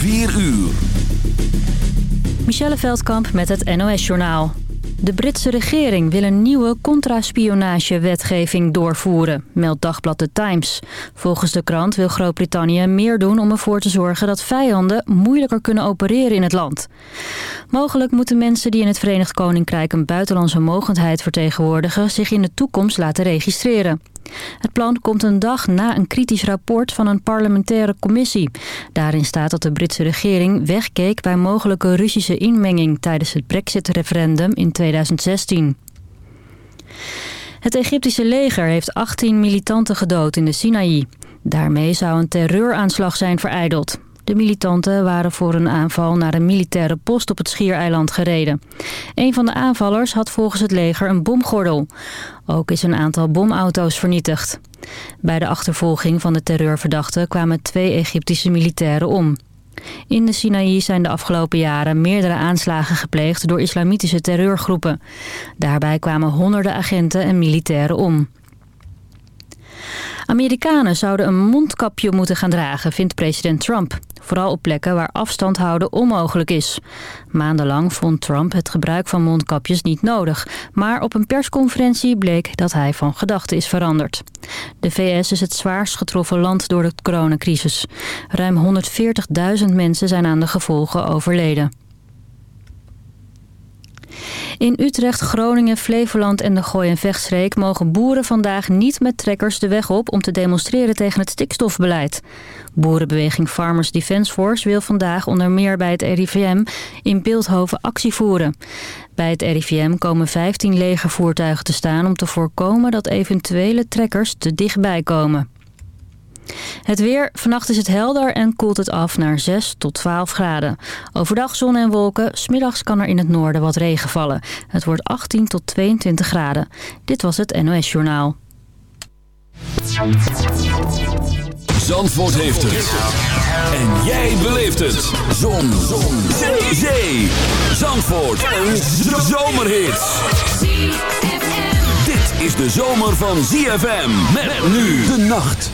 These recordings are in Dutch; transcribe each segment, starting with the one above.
4 uur. Michelle Veldkamp met het NOS-journaal. De Britse regering wil een nieuwe contraspionage-wetgeving doorvoeren, meldt dagblad The Times. Volgens de krant wil Groot-Brittannië meer doen om ervoor te zorgen dat vijanden moeilijker kunnen opereren in het land. Mogelijk moeten mensen die in het Verenigd Koninkrijk een buitenlandse mogendheid vertegenwoordigen zich in de toekomst laten registreren. Het plan komt een dag na een kritisch rapport van een parlementaire commissie. Daarin staat dat de Britse regering wegkeek bij mogelijke Russische inmenging tijdens het brexit-referendum in 2016. Het Egyptische leger heeft 18 militanten gedood in de Sinaï. Daarmee zou een terreuraanslag zijn vereideld. De militanten waren voor een aanval naar een militaire post op het Schiereiland gereden. Een van de aanvallers had volgens het leger een bomgordel. Ook is een aantal bomauto's vernietigd. Bij de achtervolging van de terreurverdachten kwamen twee Egyptische militairen om. In de Sinaï zijn de afgelopen jaren meerdere aanslagen gepleegd door islamitische terreurgroepen. Daarbij kwamen honderden agenten en militairen om. Amerikanen zouden een mondkapje moeten gaan dragen, vindt president Trump. Vooral op plekken waar afstand houden onmogelijk is. Maandenlang vond Trump het gebruik van mondkapjes niet nodig. Maar op een persconferentie bleek dat hij van gedachten is veranderd. De VS is het zwaarst getroffen land door de coronacrisis. Ruim 140.000 mensen zijn aan de gevolgen overleden. In Utrecht, Groningen, Flevoland en de Gooi- en Vechtstreek mogen boeren vandaag niet met trekkers de weg op om te demonstreren tegen het stikstofbeleid. Boerenbeweging Farmers Defence Force wil vandaag onder meer bij het RIVM in Beeldhoven actie voeren. Bij het RIVM komen 15 legervoertuigen te staan om te voorkomen dat eventuele trekkers te dichtbij komen. Het weer. Vannacht is het helder en koelt het af naar 6 tot 12 graden. Overdag zon en wolken. Smiddags kan er in het noorden wat regen vallen. Het wordt 18 tot 22 graden. Dit was het NOS Journaal. Zandvoort heeft het. En jij beleeft het. Zon. zon. Zee. Zee. Zandvoort. Een zomerhit. Dit is de zomer van ZFM. Met nu de nacht.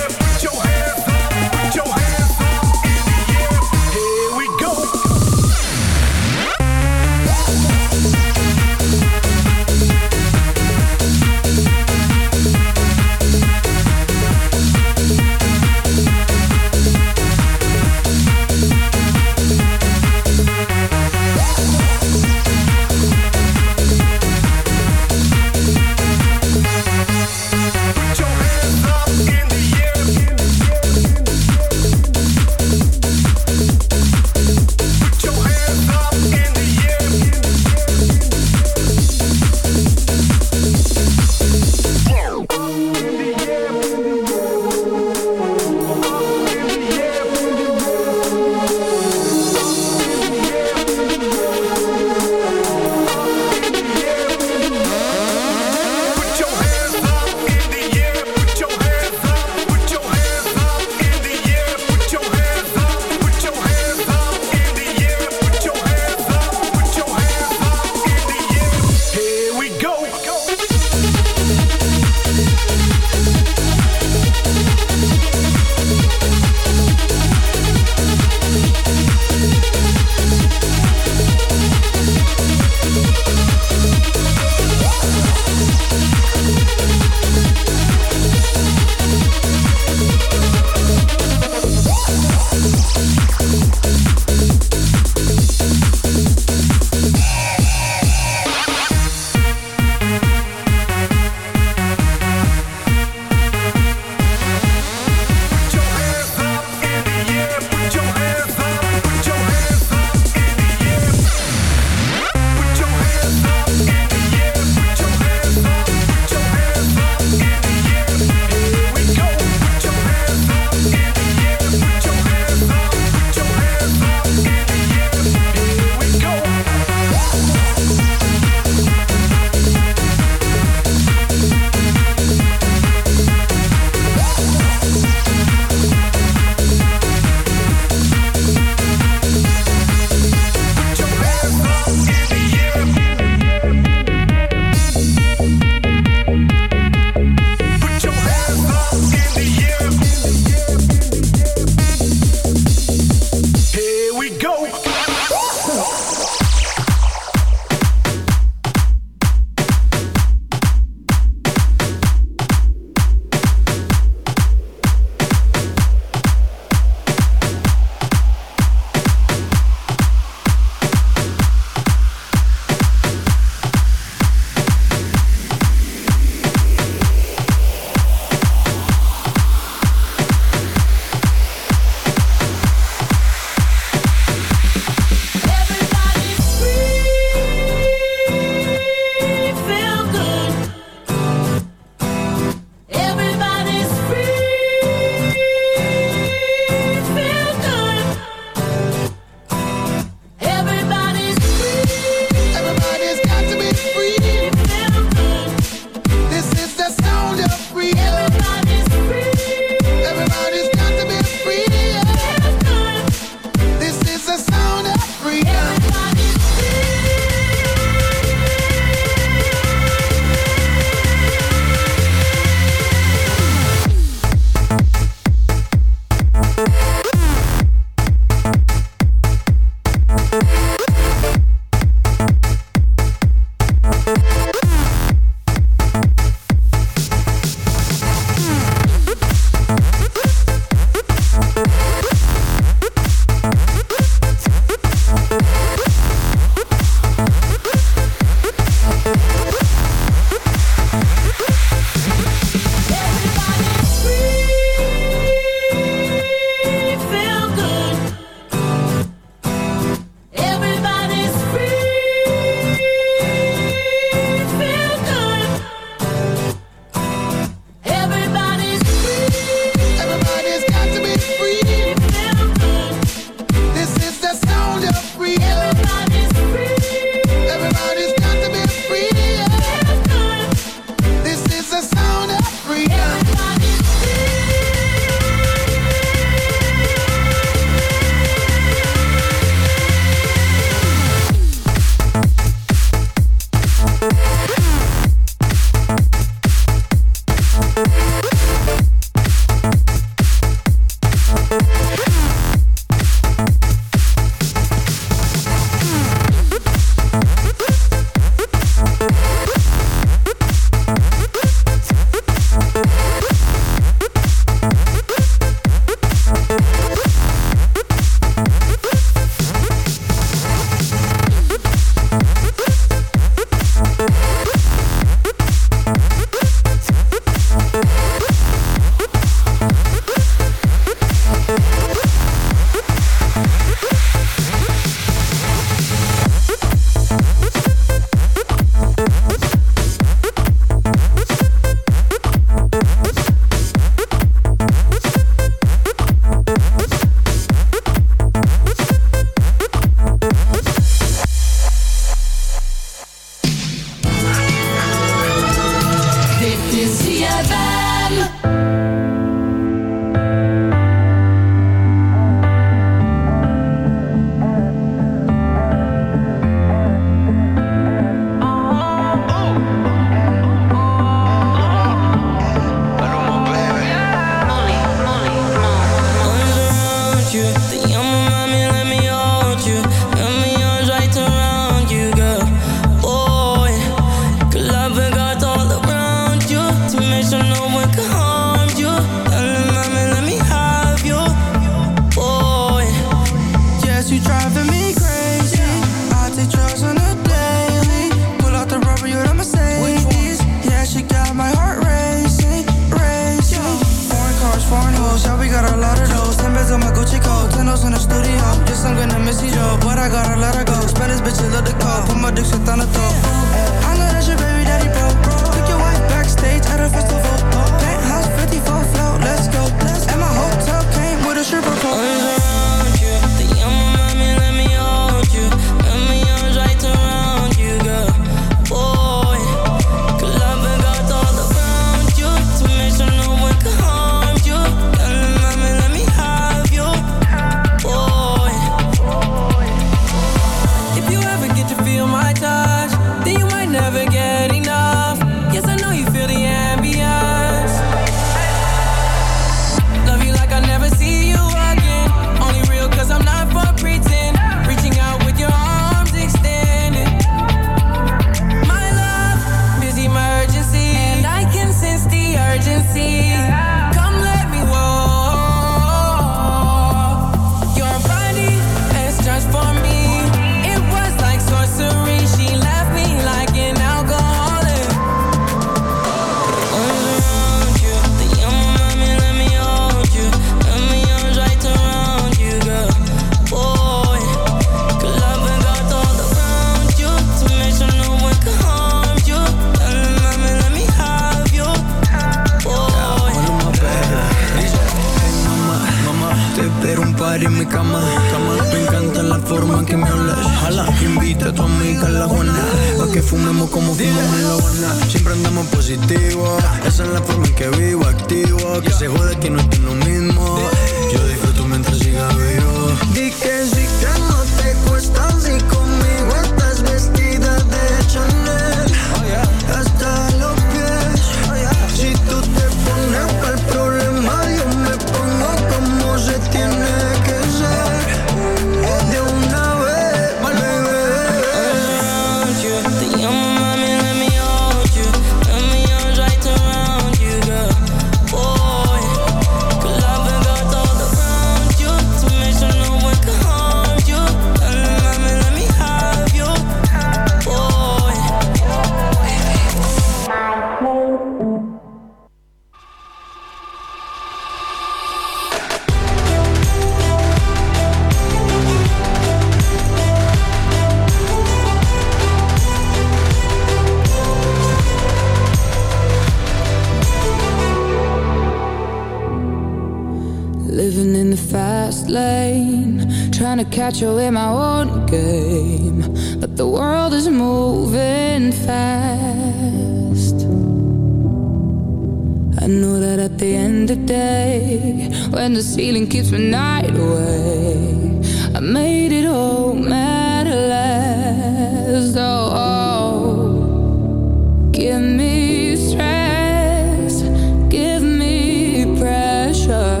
in the day When the ceiling keeps my night away I made it all matter less oh, oh. Give me stress Give me pressure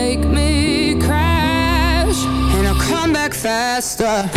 Make me crash And I'll come back faster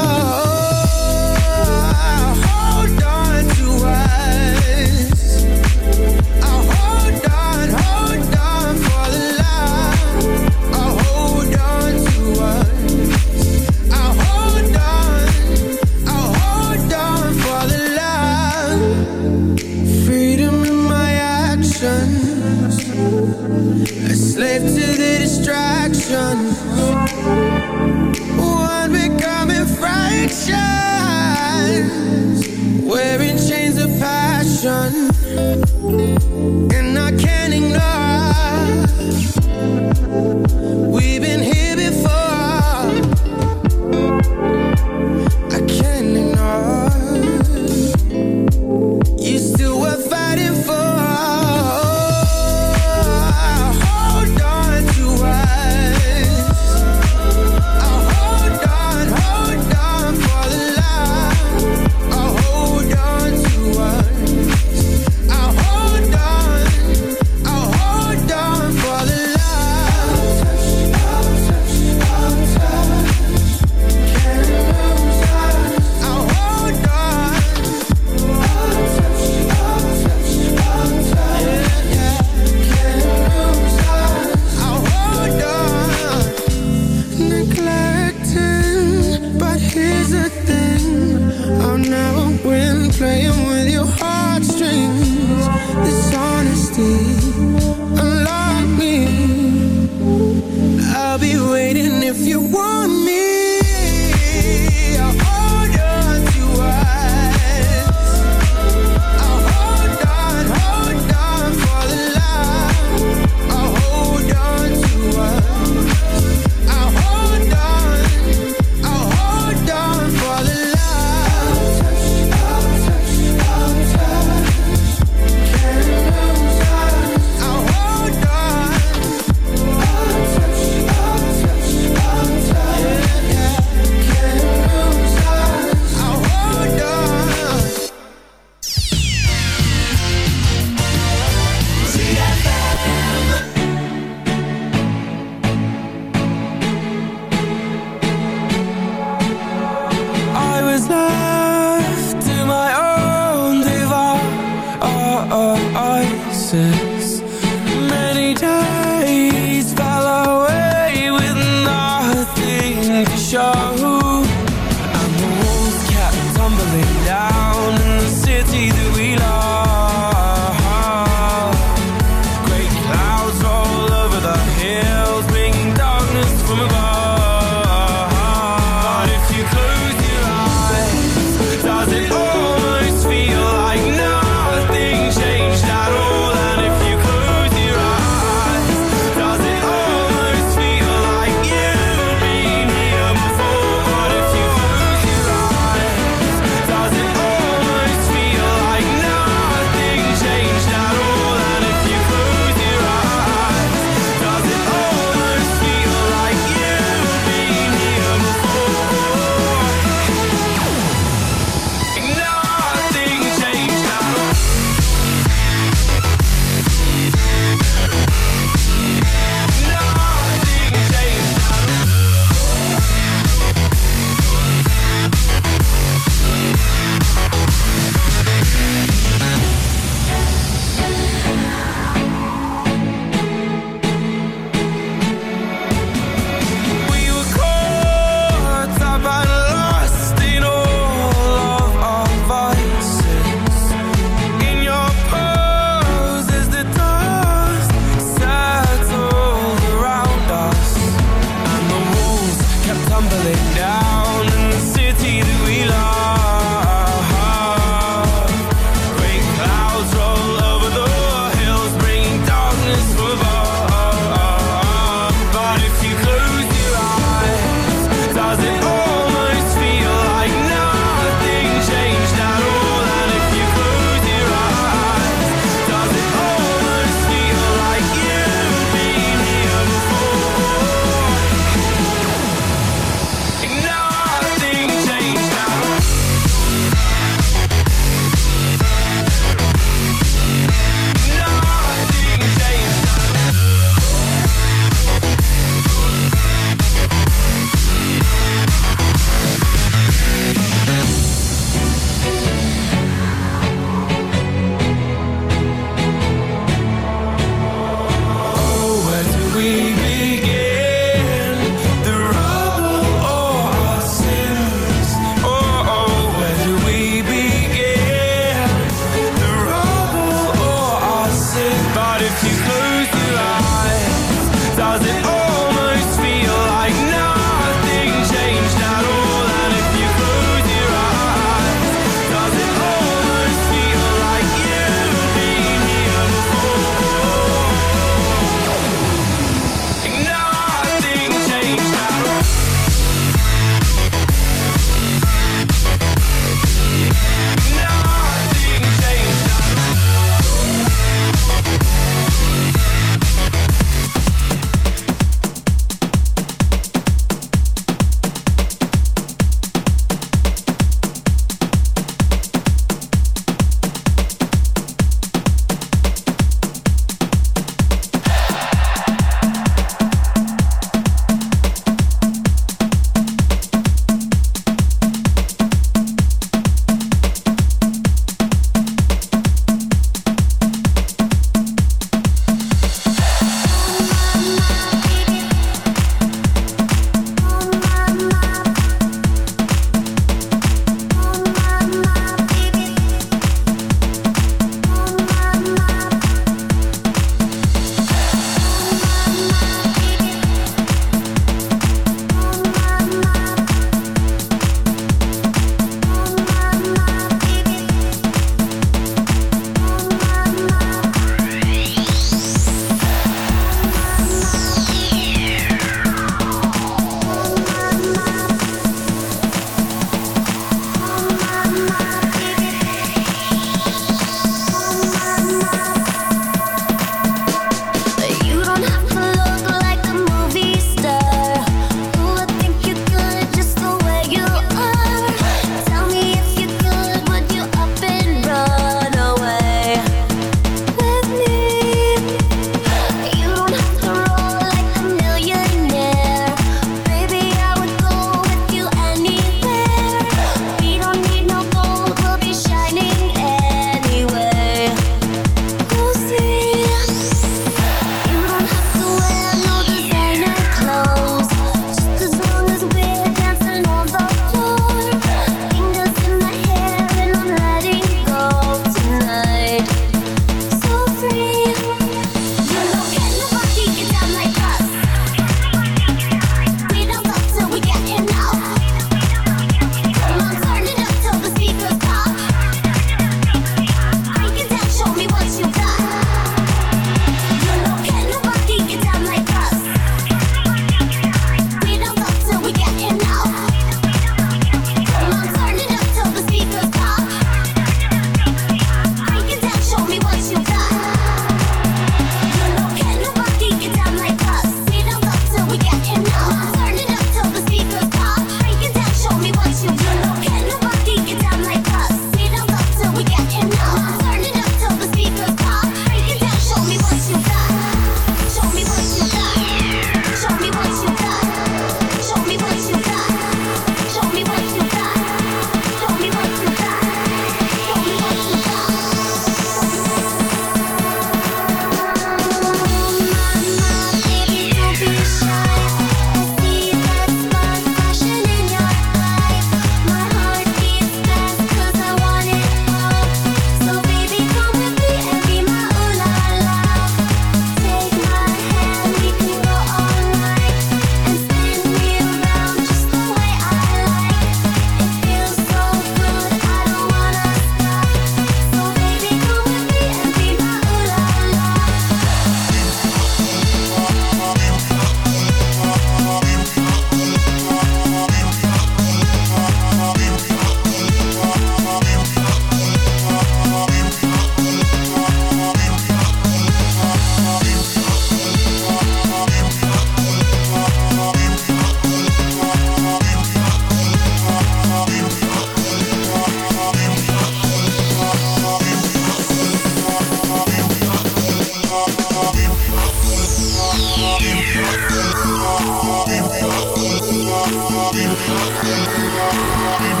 Give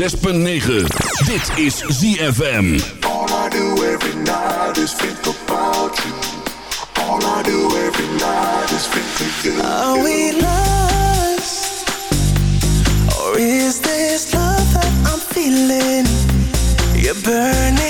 106.9. Dit is ZFM. All I do every night is think about you. All I do every night is think of you. Are we lost? Or is this love that I'm feeling? Your burning